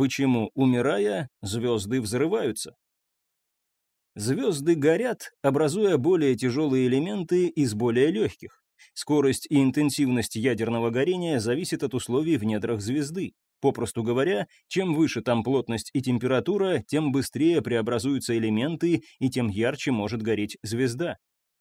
Почему, умирая, звезды взрываются? Звезды горят, образуя более тяжелые элементы из более легких. Скорость и интенсивность ядерного горения зависит от условий в недрах звезды. Попросту говоря, чем выше там плотность и температура, тем быстрее преобразуются элементы и тем ярче может гореть звезда.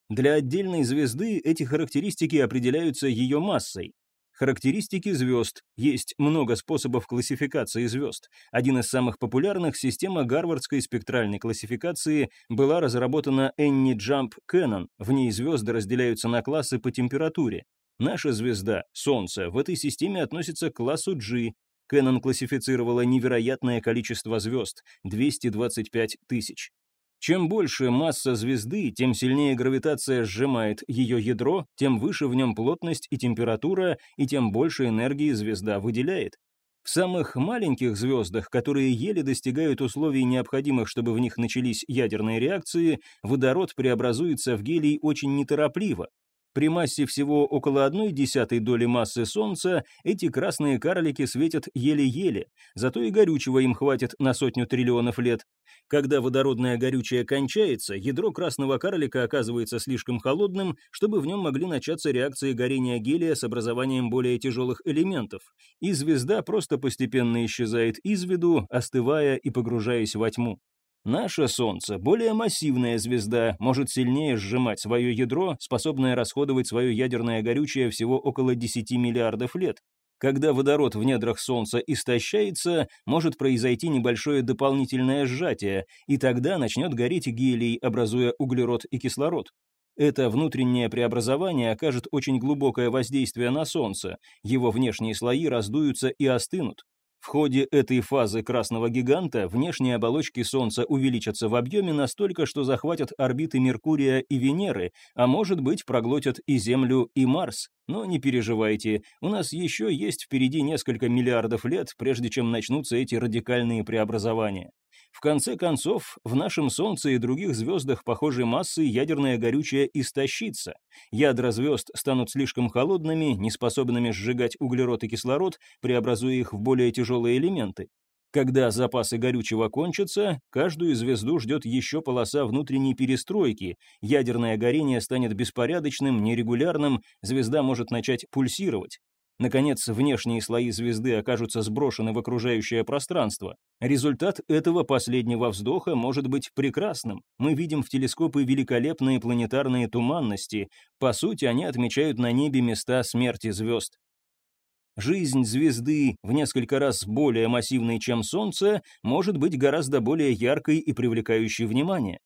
Для отдельной звезды эти характеристики определяются ее массой. Характеристики звезд. Есть много способов классификации звезд. Один из самых популярных – система гарвардской спектральной классификации была разработана Энни Джамп Кэннон. В ней звезды разделяются на классы по температуре. Наша звезда, Солнце, в этой системе относится к классу G. Кэннон классифицировала невероятное количество звезд – 225 тысяч. Чем больше масса звезды, тем сильнее гравитация сжимает ее ядро, тем выше в нем плотность и температура, и тем больше энергии звезда выделяет. В самых маленьких звездах, которые еле достигают условий необходимых, чтобы в них начались ядерные реакции, водород преобразуется в гелий очень неторопливо, при массе всего около одной десятой доли массы Солнца эти красные карлики светят еле-еле, зато и горючего им хватит на сотню триллионов лет. Когда водородное горючее кончается, ядро красного карлика оказывается слишком холодным, чтобы в нем могли начаться реакции горения гелия с образованием более тяжелых элементов, и звезда просто постепенно исчезает из виду, остывая и погружаясь во тьму. Наше Солнце, более массивная звезда, может сильнее сжимать свое ядро, способное расходовать свое ядерное горючее всего около 10 миллиардов лет. Когда водород в недрах Солнца истощается, может произойти небольшое дополнительное сжатие, и тогда начнет гореть гелий, образуя углерод и кислород. Это внутреннее преобразование окажет очень глубокое воздействие на Солнце, его внешние слои раздуются и остынут. В ходе этой фазы красного гиганта внешние оболочки Солнца увеличатся в объеме настолько, что захватят орбиты Меркурия и Венеры, а может быть проглотят и Землю, и Марс. Но не переживайте, у нас еще есть впереди несколько миллиардов лет, прежде чем начнутся эти радикальные преобразования. В конце концов, в нашем Солнце и других звездах похожей массы ядерное горючее истощится. Ядра звезд станут слишком холодными, неспособными сжигать углерод и кислород, преобразуя их в более тяжелые элементы. Когда запасы горючего кончатся, каждую звезду ждет еще полоса внутренней перестройки, ядерное горение станет беспорядочным, нерегулярным, звезда может начать пульсировать. Наконец, внешние слои звезды окажутся сброшены в окружающее пространство. Результат этого последнего вздоха может быть прекрасным. Мы видим в телескопы великолепные планетарные туманности. По сути, они отмечают на небе места смерти звезд. Жизнь звезды, в несколько раз более массивной, чем Солнце, может быть гораздо более яркой и привлекающей внимание.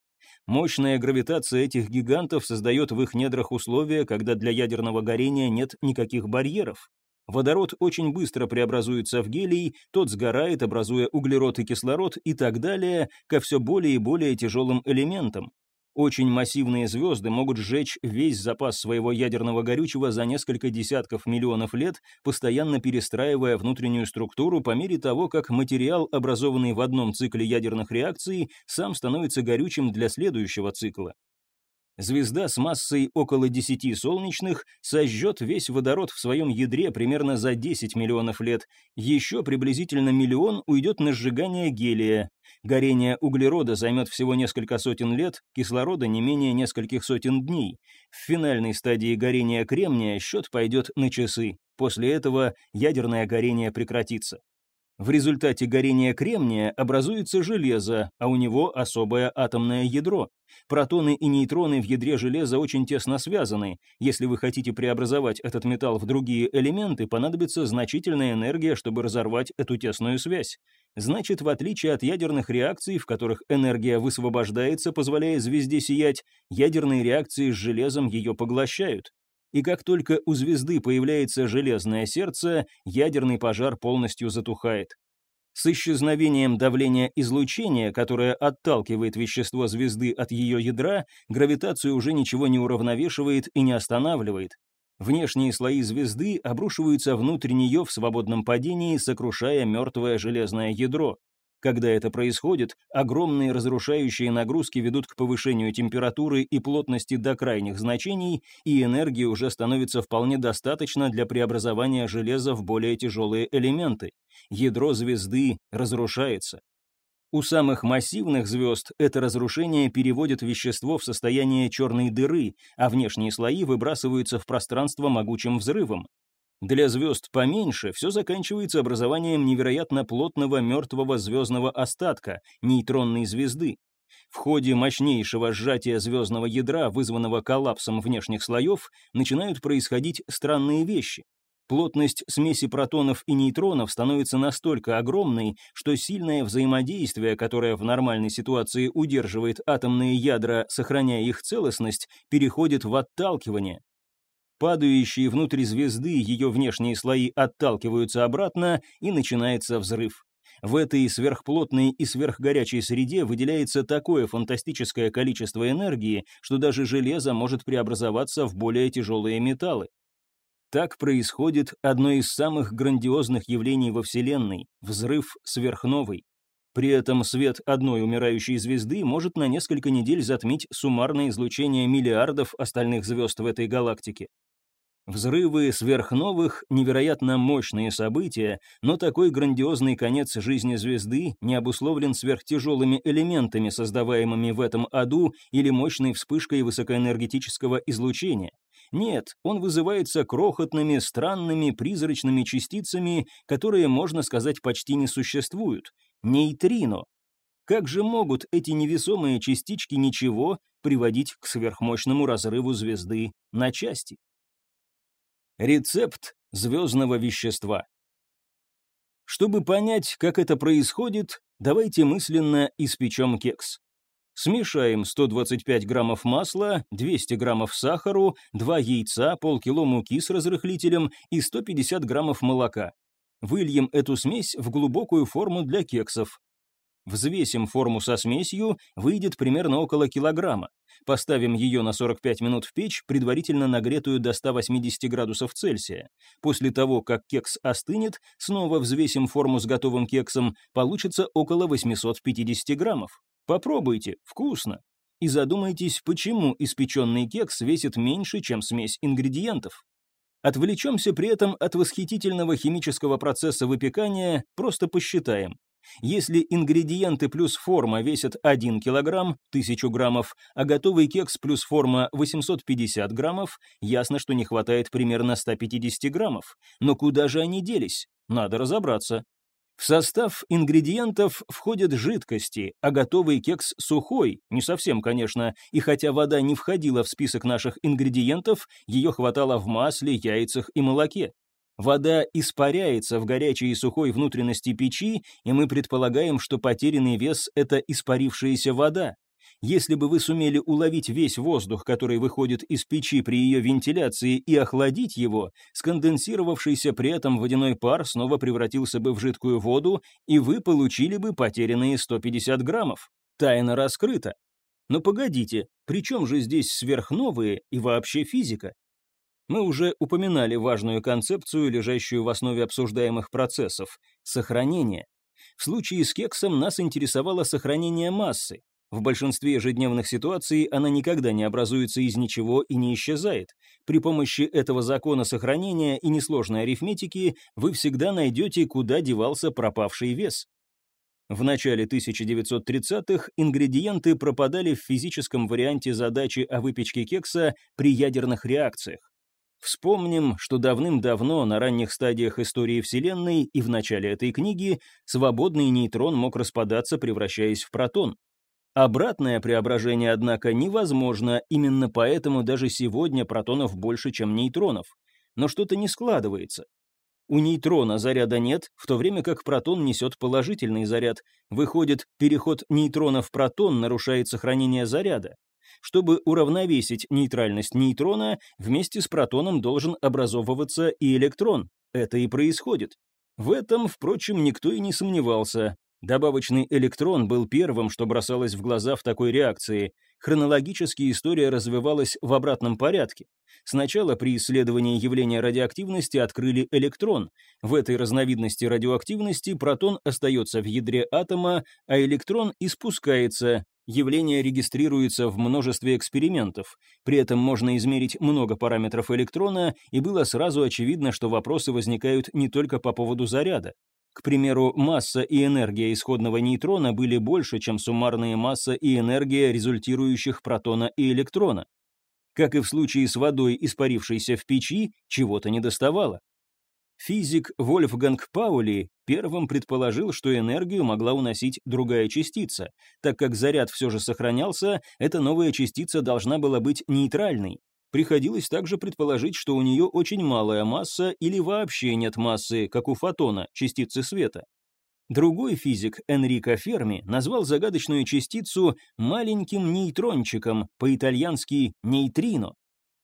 Мощная гравитация этих гигантов создает в их недрах условия, когда для ядерного горения нет никаких барьеров. Водород очень быстро преобразуется в гелий, тот сгорает, образуя углерод и кислород и так далее, ко все более и более тяжелым элементам. Очень массивные звезды могут сжечь весь запас своего ядерного горючего за несколько десятков миллионов лет, постоянно перестраивая внутреннюю структуру по мере того, как материал, образованный в одном цикле ядерных реакций, сам становится горючим для следующего цикла. Звезда с массой около 10 солнечных сожжет весь водород в своем ядре примерно за 10 миллионов лет. Еще приблизительно миллион уйдет на сжигание гелия. Горение углерода займет всего несколько сотен лет, кислорода не менее нескольких сотен дней. В финальной стадии горения кремния счет пойдет на часы. После этого ядерное горение прекратится. В результате горения кремния образуется железо, а у него особое атомное ядро. Протоны и нейтроны в ядре железа очень тесно связаны. Если вы хотите преобразовать этот металл в другие элементы, понадобится значительная энергия, чтобы разорвать эту тесную связь. Значит, в отличие от ядерных реакций, в которых энергия высвобождается, позволяя звезде сиять, ядерные реакции с железом ее поглощают и как только у звезды появляется железное сердце, ядерный пожар полностью затухает. С исчезновением давления излучения, которое отталкивает вещество звезды от ее ядра, гравитацию уже ничего не уравновешивает и не останавливает. Внешние слои звезды обрушиваются внутрь нее в свободном падении, сокрушая мертвое железное ядро. Когда это происходит, огромные разрушающие нагрузки ведут к повышению температуры и плотности до крайних значений, и энергии уже становится вполне достаточно для преобразования железа в более тяжелые элементы. Ядро звезды разрушается. У самых массивных звезд это разрушение переводит вещество в состояние черной дыры, а внешние слои выбрасываются в пространство могучим взрывом. Для звезд поменьше все заканчивается образованием невероятно плотного мертвого звездного остатка, нейтронной звезды. В ходе мощнейшего сжатия звездного ядра, вызванного коллапсом внешних слоев, начинают происходить странные вещи. Плотность смеси протонов и нейтронов становится настолько огромной, что сильное взаимодействие, которое в нормальной ситуации удерживает атомные ядра, сохраняя их целостность, переходит в отталкивание. Падающие внутрь звезды ее внешние слои отталкиваются обратно, и начинается взрыв. В этой сверхплотной и сверхгорячей среде выделяется такое фантастическое количество энергии, что даже железо может преобразоваться в более тяжелые металлы. Так происходит одно из самых грандиозных явлений во Вселенной – взрыв сверхновой. При этом свет одной умирающей звезды может на несколько недель затмить суммарное излучение миллиардов остальных звезд в этой галактике. Взрывы сверхновых — невероятно мощные события, но такой грандиозный конец жизни звезды не обусловлен сверхтяжелыми элементами, создаваемыми в этом аду, или мощной вспышкой высокоэнергетического излучения. Нет, он вызывается крохотными, странными, призрачными частицами, которые, можно сказать, почти не существуют. Нейтрино. Как же могут эти невесомые частички ничего приводить к сверхмощному разрыву звезды на части? Рецепт звездного вещества. Чтобы понять, как это происходит, давайте мысленно испечем кекс. Смешаем 125 граммов масла, 200 граммов сахару, 2 яйца, полкило муки с разрыхлителем и 150 граммов молока. Выльем эту смесь в глубокую форму для кексов. Взвесим форму со смесью, выйдет примерно около килограмма. Поставим ее на 45 минут в печь, предварительно нагретую до 180 градусов Цельсия. После того, как кекс остынет, снова взвесим форму с готовым кексом, получится около 850 граммов. Попробуйте, вкусно. И задумайтесь, почему испеченный кекс весит меньше, чем смесь ингредиентов. Отвлечемся при этом от восхитительного химического процесса выпекания, просто посчитаем. Если ингредиенты плюс форма весят 1 кг, 1000 граммов, а готовый кекс плюс форма 850 граммов, ясно, что не хватает примерно 150 граммов. Но куда же они делись? Надо разобраться. В состав ингредиентов входят жидкости, а готовый кекс сухой, не совсем, конечно, и хотя вода не входила в список наших ингредиентов, ее хватало в масле, яйцах и молоке. Вода испаряется в горячей и сухой внутренности печи, и мы предполагаем, что потерянный вес – это испарившаяся вода. Если бы вы сумели уловить весь воздух, который выходит из печи при ее вентиляции, и охладить его, сконденсировавшийся при этом водяной пар снова превратился бы в жидкую воду, и вы получили бы потерянные 150 граммов. Тайна раскрыта. Но погодите, при чем же здесь сверхновые и вообще физика? Мы уже упоминали важную концепцию, лежащую в основе обсуждаемых процессов – сохранение. В случае с кексом нас интересовало сохранение массы. В большинстве ежедневных ситуаций она никогда не образуется из ничего и не исчезает. При помощи этого закона сохранения и несложной арифметики вы всегда найдете, куда девался пропавший вес. В начале 1930-х ингредиенты пропадали в физическом варианте задачи о выпечке кекса при ядерных реакциях. Вспомним, что давным-давно на ранних стадиях истории Вселенной и в начале этой книги свободный нейтрон мог распадаться, превращаясь в протон. Обратное преображение, однако, невозможно, именно поэтому даже сегодня протонов больше, чем нейтронов. Но что-то не складывается. У нейтрона заряда нет, в то время как протон несет положительный заряд. Выходит, переход нейтрона в протон нарушает сохранение заряда. Чтобы уравновесить нейтральность нейтрона, вместе с протоном должен образовываться и электрон. Это и происходит. В этом, впрочем, никто и не сомневался. Добавочный электрон был первым, что бросалось в глаза в такой реакции. Хронологически история развивалась в обратном порядке. Сначала при исследовании явления радиоактивности открыли электрон. В этой разновидности радиоактивности протон остается в ядре атома, а электрон испускается. Явление регистрируется в множестве экспериментов. При этом можно измерить много параметров электрона, и было сразу очевидно, что вопросы возникают не только по поводу заряда. К примеру, масса и энергия исходного нейтрона были больше, чем суммарные масса и энергия результирующих протона и электрона. Как и в случае с водой, испарившейся в печи, чего-то недоставало. Физик Вольфганг Паули первым предположил, что энергию могла уносить другая частица. Так как заряд все же сохранялся, эта новая частица должна была быть нейтральной. Приходилось также предположить, что у нее очень малая масса или вообще нет массы, как у фотона, частицы света. Другой физик, Энрико Ферми, назвал загадочную частицу маленьким нейтрончиком, по-итальянски нейтрино.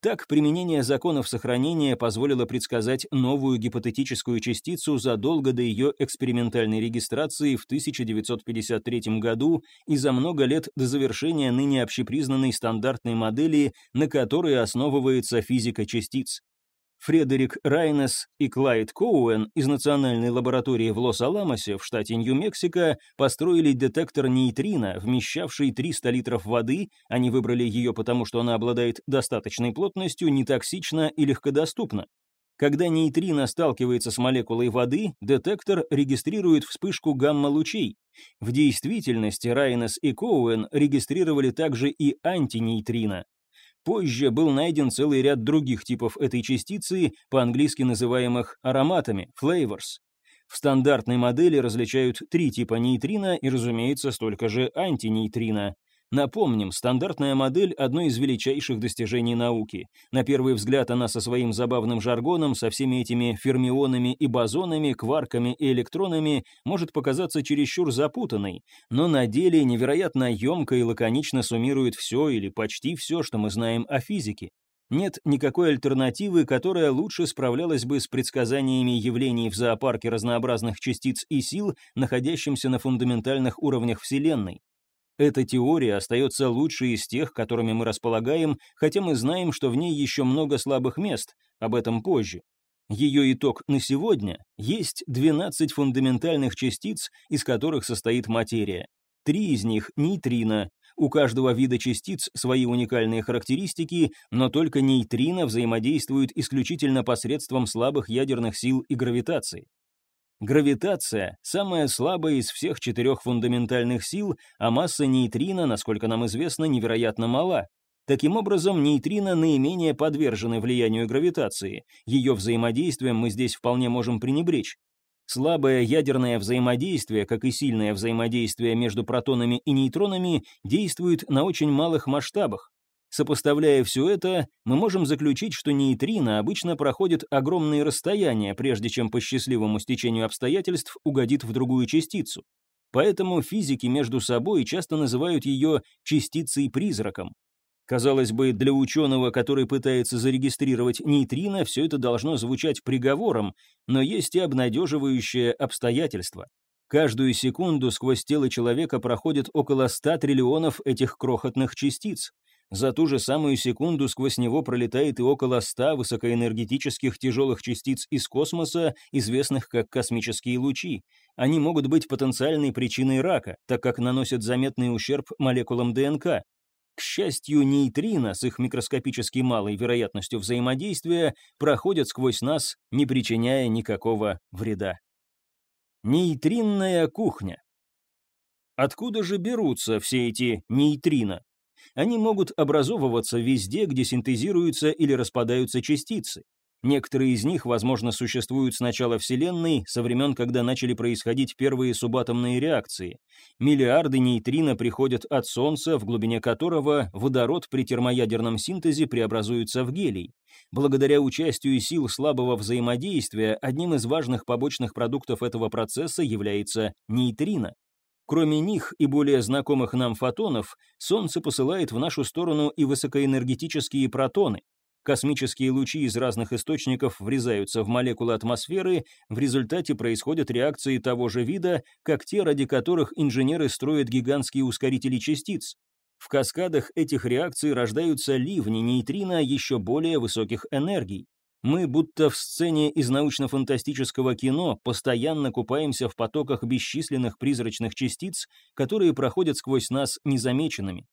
Так, применение законов сохранения позволило предсказать новую гипотетическую частицу задолго до ее экспериментальной регистрации в 1953 году и за много лет до завершения ныне общепризнанной стандартной модели, на которой основывается физика частиц. Фредерик Райнес и Клайд Коуэн из Национальной лаборатории в Лос-Аламосе в штате Нью-Мексико построили детектор нейтрино, вмещавший 300 литров воды, они выбрали ее потому, что она обладает достаточной плотностью, не токсична и легкодоступна. Когда нейтрино сталкивается с молекулой воды, детектор регистрирует вспышку гамма-лучей. В действительности Райнес и Коуэн регистрировали также и антинейтрино. Позже был найден целый ряд других типов этой частицы, по-английски называемых ароматами, flavors. В стандартной модели различают три типа нейтрино и, разумеется, столько же антинейтрино. Напомним, стандартная модель – одно из величайших достижений науки. На первый взгляд она со своим забавным жаргоном, со всеми этими фермионами и бозонами, кварками и электронами может показаться чересчур запутанной, но на деле невероятно емко и лаконично суммирует все или почти все, что мы знаем о физике. Нет никакой альтернативы, которая лучше справлялась бы с предсказаниями явлений в зоопарке разнообразных частиц и сил, находящимся на фундаментальных уровнях Вселенной. Эта теория остается лучшей из тех, которыми мы располагаем, хотя мы знаем, что в ней еще много слабых мест, об этом позже. Ее итог на сегодня – есть 12 фундаментальных частиц, из которых состоит материя. Три из них – нейтрино. У каждого вида частиц свои уникальные характеристики, но только нейтрино взаимодействуют исключительно посредством слабых ядерных сил и гравитации. Гравитация – самая слабая из всех четырех фундаментальных сил, а масса нейтрино, насколько нам известно, невероятно мала. Таким образом, нейтрино наименее подвержены влиянию гравитации. Ее взаимодействием мы здесь вполне можем пренебречь. Слабое ядерное взаимодействие, как и сильное взаимодействие между протонами и нейтронами, действует на очень малых масштабах. Сопоставляя все это, мы можем заключить, что нейтрино обычно проходит огромные расстояния, прежде чем по счастливому стечению обстоятельств угодит в другую частицу. Поэтому физики между собой часто называют ее частицей-призраком. Казалось бы, для ученого, который пытается зарегистрировать нейтрино, все это должно звучать приговором, но есть и обнадеживающее обстоятельство. Каждую секунду сквозь тело человека проходит около 100 триллионов этих крохотных частиц. За ту же самую секунду сквозь него пролетает и около 100 высокоэнергетических тяжелых частиц из космоса, известных как космические лучи. Они могут быть потенциальной причиной рака, так как наносят заметный ущерб молекулам ДНК. К счастью, нейтрино с их микроскопически малой вероятностью взаимодействия проходят сквозь нас, не причиняя никакого вреда. Нейтринная кухня. Откуда же берутся все эти нейтрино? Они могут образовываться везде, где синтезируются или распадаются частицы. Некоторые из них, возможно, существуют с начала Вселенной, со времен, когда начали происходить первые субатомные реакции. Миллиарды нейтрино приходят от Солнца, в глубине которого водород при термоядерном синтезе преобразуется в гелий. Благодаря участию сил слабого взаимодействия, одним из важных побочных продуктов этого процесса является нейтрино. Кроме них и более знакомых нам фотонов, Солнце посылает в нашу сторону и высокоэнергетические протоны. Космические лучи из разных источников врезаются в молекулы атмосферы, в результате происходят реакции того же вида, как те, ради которых инженеры строят гигантские ускорители частиц. В каскадах этих реакций рождаются ливни нейтрино еще более высоких энергий. Мы, будто в сцене из научно-фантастического кино, постоянно купаемся в потоках бесчисленных призрачных частиц, которые проходят сквозь нас незамеченными.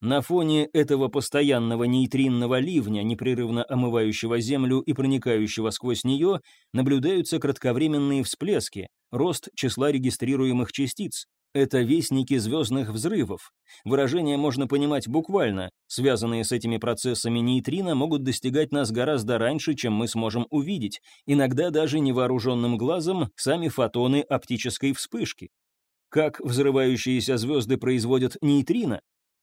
На фоне этого постоянного нейтринного ливня, непрерывно омывающего Землю и проникающего сквозь нее, наблюдаются кратковременные всплески, рост числа регистрируемых частиц. Это вестники звездных взрывов. Выражение можно понимать буквально. Связанные с этими процессами нейтрино могут достигать нас гораздо раньше, чем мы сможем увидеть, иногда даже невооруженным глазом сами фотоны оптической вспышки. Как взрывающиеся звезды производят нейтрино?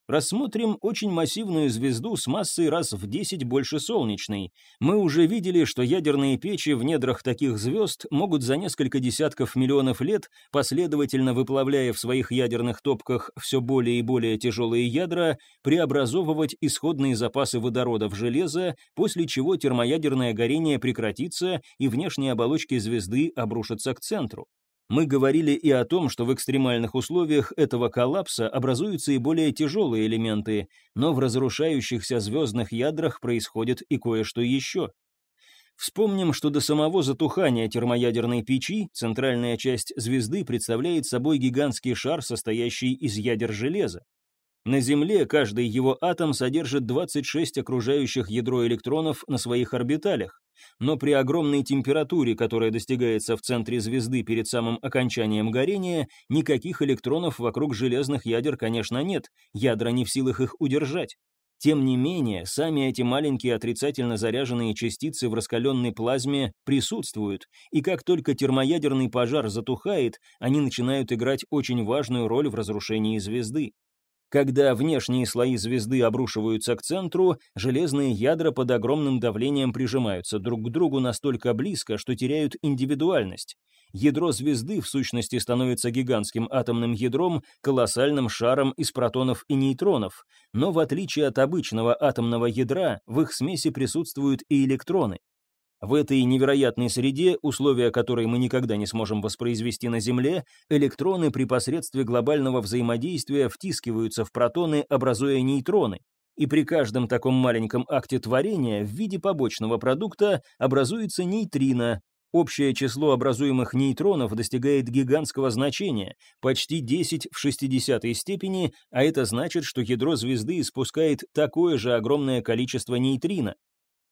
Рассмотрим очень массивную звезду с массой раз в 10 больше солнечной. Мы уже видели, что ядерные печи в недрах таких звезд могут за несколько десятков миллионов лет, последовательно выплавляя в своих ядерных топках все более и более тяжелые ядра, преобразовывать исходные запасы водорода в железо, после чего термоядерное горение прекратится и внешние оболочки звезды обрушатся к центру. Мы говорили и о том, что в экстремальных условиях этого коллапса образуются и более тяжелые элементы, но в разрушающихся звездных ядрах происходит и кое-что еще. Вспомним, что до самого затухания термоядерной печи центральная часть звезды представляет собой гигантский шар, состоящий из ядер железа. На Земле каждый его атом содержит 26 окружающих ядро электронов на своих орбиталях, но при огромной температуре, которая достигается в центре звезды перед самым окончанием горения, никаких электронов вокруг железных ядер, конечно, нет, ядра не в силах их удержать. Тем не менее, сами эти маленькие отрицательно заряженные частицы в раскаленной плазме присутствуют, и как только термоядерный пожар затухает, они начинают играть очень важную роль в разрушении звезды. Когда внешние слои звезды обрушиваются к центру, железные ядра под огромным давлением прижимаются друг к другу настолько близко, что теряют индивидуальность. Ядро звезды в сущности становится гигантским атомным ядром, колоссальным шаром из протонов и нейтронов, но в отличие от обычного атомного ядра, в их смеси присутствуют и электроны. В этой невероятной среде, условия которой мы никогда не сможем воспроизвести на Земле, электроны при посредстве глобального взаимодействия втискиваются в протоны, образуя нейтроны. И при каждом таком маленьком акте творения в виде побочного продукта образуется нейтрино. Общее число образуемых нейтронов достигает гигантского значения, почти 10 в 60 степени, а это значит, что ядро звезды испускает такое же огромное количество нейтрино.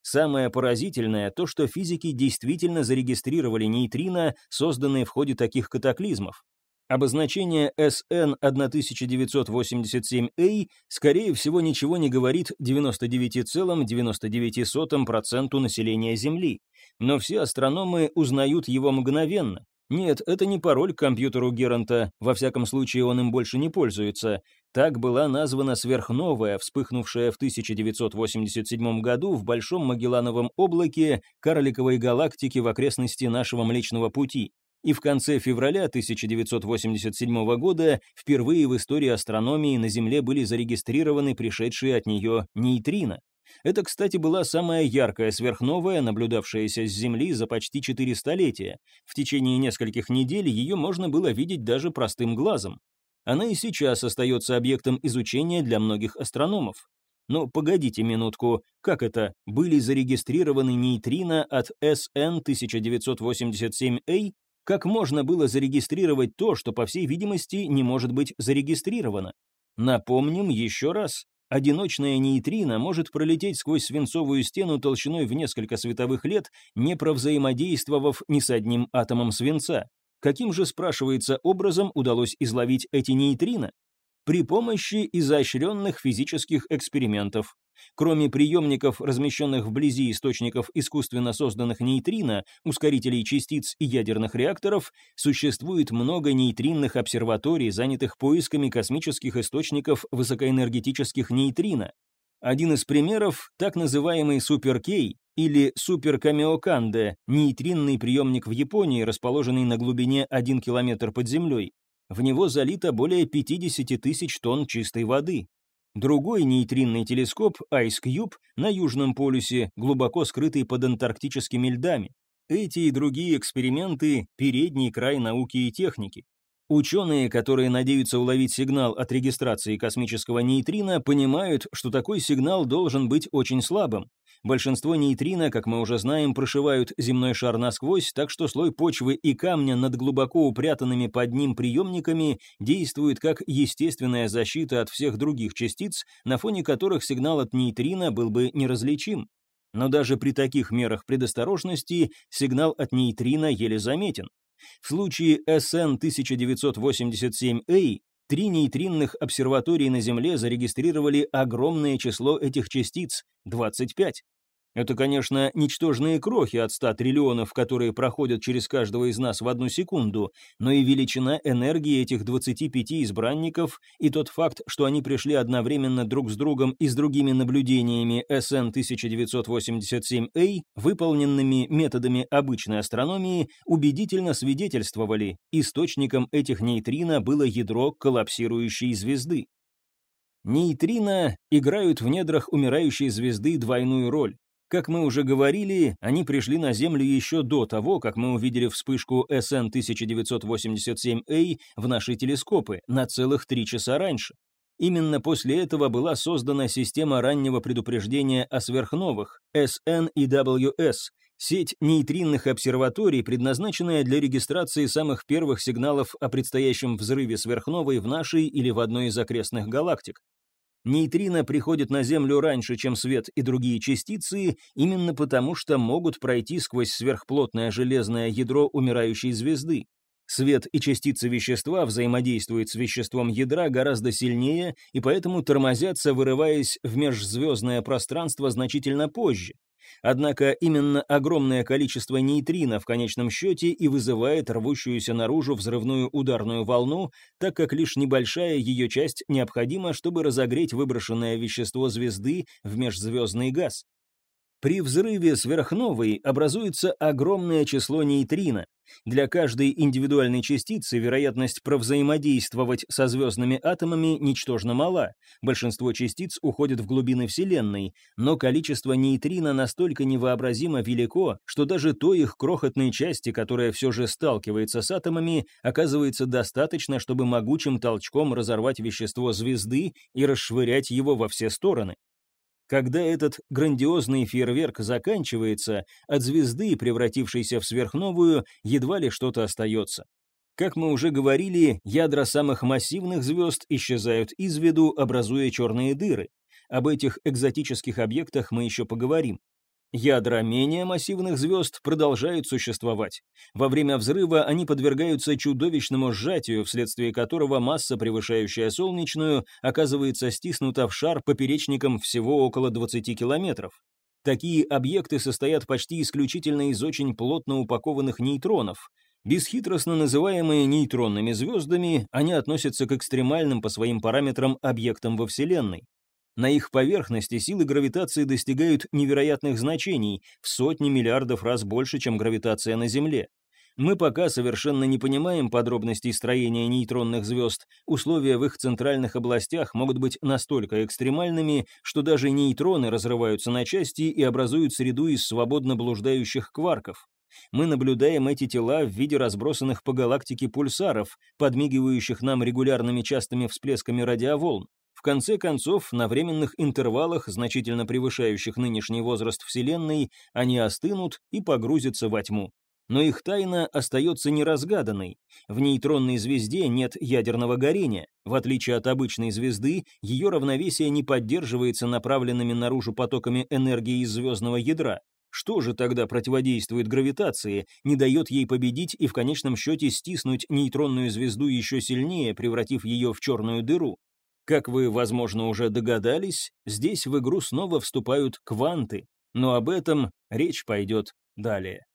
Самое поразительное то, что физики действительно зарегистрировали нейтрино, созданные в ходе таких катаклизмов. Обозначение SN 1987A скорее всего ничего не говорит 99,99% населения Земли, но все астрономы узнают его мгновенно, нет, это не пароль к компьютеру Геранта, во всяком случае он им больше не пользуется. Так была названа сверхновая, вспыхнувшая в 1987 году в Большом Магеллановом облаке карликовой галактики в окрестности нашего Млечного Пути. И в конце февраля 1987 года впервые в истории астрономии на Земле были зарегистрированы пришедшие от нее нейтрино. Это, кстати, была самая яркая сверхновая, наблюдавшаяся с Земли за почти четыре столетия. В течение нескольких недель ее можно было видеть даже простым глазом. Она и сейчас остается объектом изучения для многих астрономов. Но погодите минутку, как это? Были зарегистрированы нейтрино от SN 1987A? Как можно было зарегистрировать то, что, по всей видимости, не может быть зарегистрировано? Напомним еще раз. Одиночная нейтрино может пролететь сквозь свинцовую стену толщиной в несколько световых лет, не провзаимодействовав ни с одним атомом свинца. Каким же, спрашивается, образом удалось изловить эти нейтрино? При помощи изощренных физических экспериментов. Кроме приемников, размещенных вблизи источников искусственно созданных нейтрино, ускорителей частиц и ядерных реакторов, существует много нейтринных обсерваторий, занятых поисками космических источников высокоэнергетических нейтрино. Один из примеров – так называемый Супер-Кей или Супер-Камиоканде, нейтринный приемник в Японии, расположенный на глубине 1 километр под землей. В него залито более 50 тысяч тонн чистой воды. Другой нейтринный телескоп IceCube на Южном полюсе, глубоко скрытый под антарктическими льдами. Эти и другие эксперименты – передний край науки и техники. Ученые, которые надеются уловить сигнал от регистрации космического нейтрино, понимают, что такой сигнал должен быть очень слабым. Большинство нейтрино, как мы уже знаем, прошивают земной шар насквозь, так что слой почвы и камня над глубоко упрятанными под ним приемниками действует как естественная защита от всех других частиц, на фоне которых сигнал от нейтрино был бы неразличим. Но даже при таких мерах предосторожности сигнал от нейтрино еле заметен. В случае SN-1987A три нейтринных обсерватории на Земле зарегистрировали огромное число этих частиц — 25. Это, конечно, ничтожные крохи от 100 триллионов, которые проходят через каждого из нас в одну секунду, но и величина энергии этих 25 избранников и тот факт, что они пришли одновременно друг с другом и с другими наблюдениями SN-1987A, выполненными методами обычной астрономии, убедительно свидетельствовали, источником этих нейтрино было ядро коллапсирующей звезды. Нейтрино играют в недрах умирающей звезды двойную роль. Как мы уже говорили, они пришли на Землю еще до того, как мы увидели вспышку SN-1987A в наши телескопы, на целых три часа раньше. Именно после этого была создана система раннего предупреждения о сверхновых, SNEWS, сеть нейтринных обсерваторий, предназначенная для регистрации самых первых сигналов о предстоящем взрыве сверхновой в нашей или в одной из окрестных галактик. Нейтрино приходят на Землю раньше, чем свет и другие частицы, именно потому что могут пройти сквозь сверхплотное железное ядро умирающей звезды. Свет и частицы вещества взаимодействуют с веществом ядра гораздо сильнее и поэтому тормозятся, вырываясь в межзвездное пространство значительно позже. Однако именно огромное количество нейтрино в конечном счете и вызывает рвущуюся наружу взрывную ударную волну, так как лишь небольшая ее часть необходима, чтобы разогреть выброшенное вещество звезды в межзвездный газ. При взрыве сверхновой образуется огромное число нейтрино. Для каждой индивидуальной частицы вероятность провзаимодействовать со звездными атомами ничтожно мала. Большинство частиц уходят в глубины Вселенной, но количество нейтрино настолько невообразимо велико, что даже той их крохотной части, которая все же сталкивается с атомами, оказывается достаточно, чтобы могучим толчком разорвать вещество звезды и расшвырять его во все стороны. Когда этот грандиозный фейерверк заканчивается, от звезды, превратившейся в сверхновую, едва ли что-то остается. Как мы уже говорили, ядра самых массивных звезд исчезают из виду, образуя черные дыры. Об этих экзотических объектах мы еще поговорим. Ядра менее массивных звезд продолжают существовать. Во время взрыва они подвергаются чудовищному сжатию, вследствие которого масса, превышающая солнечную, оказывается стиснута в шар поперечником всего около 20 километров. Такие объекты состоят почти исключительно из очень плотно упакованных нейтронов. Бесхитростно называемые нейтронными звездами, они относятся к экстремальным по своим параметрам объектам во Вселенной. На их поверхности силы гравитации достигают невероятных значений, в сотни миллиардов раз больше, чем гравитация на Земле. Мы пока совершенно не понимаем подробностей строения нейтронных звезд. Условия в их центральных областях могут быть настолько экстремальными, что даже нейтроны разрываются на части и образуют среду из свободно блуждающих кварков. Мы наблюдаем эти тела в виде разбросанных по галактике пульсаров, подмигивающих нам регулярными частыми всплесками радиоволн. Конце концов, на временных интервалах, значительно превышающих нынешний возраст Вселенной, они остынут и погрузятся во тьму. Но их тайна остается неразгаданной. В нейтронной звезде нет ядерного горения. В отличие от обычной звезды, ее равновесие не поддерживается направленными наружу потоками энергии из звездного ядра. Что же тогда противодействует гравитации, не дает ей победить и в конечном счете стиснуть нейтронную звезду еще сильнее, превратив ее в черную дыру? Как вы, возможно, уже догадались, здесь в игру снова вступают кванты, но об этом речь пойдет далее.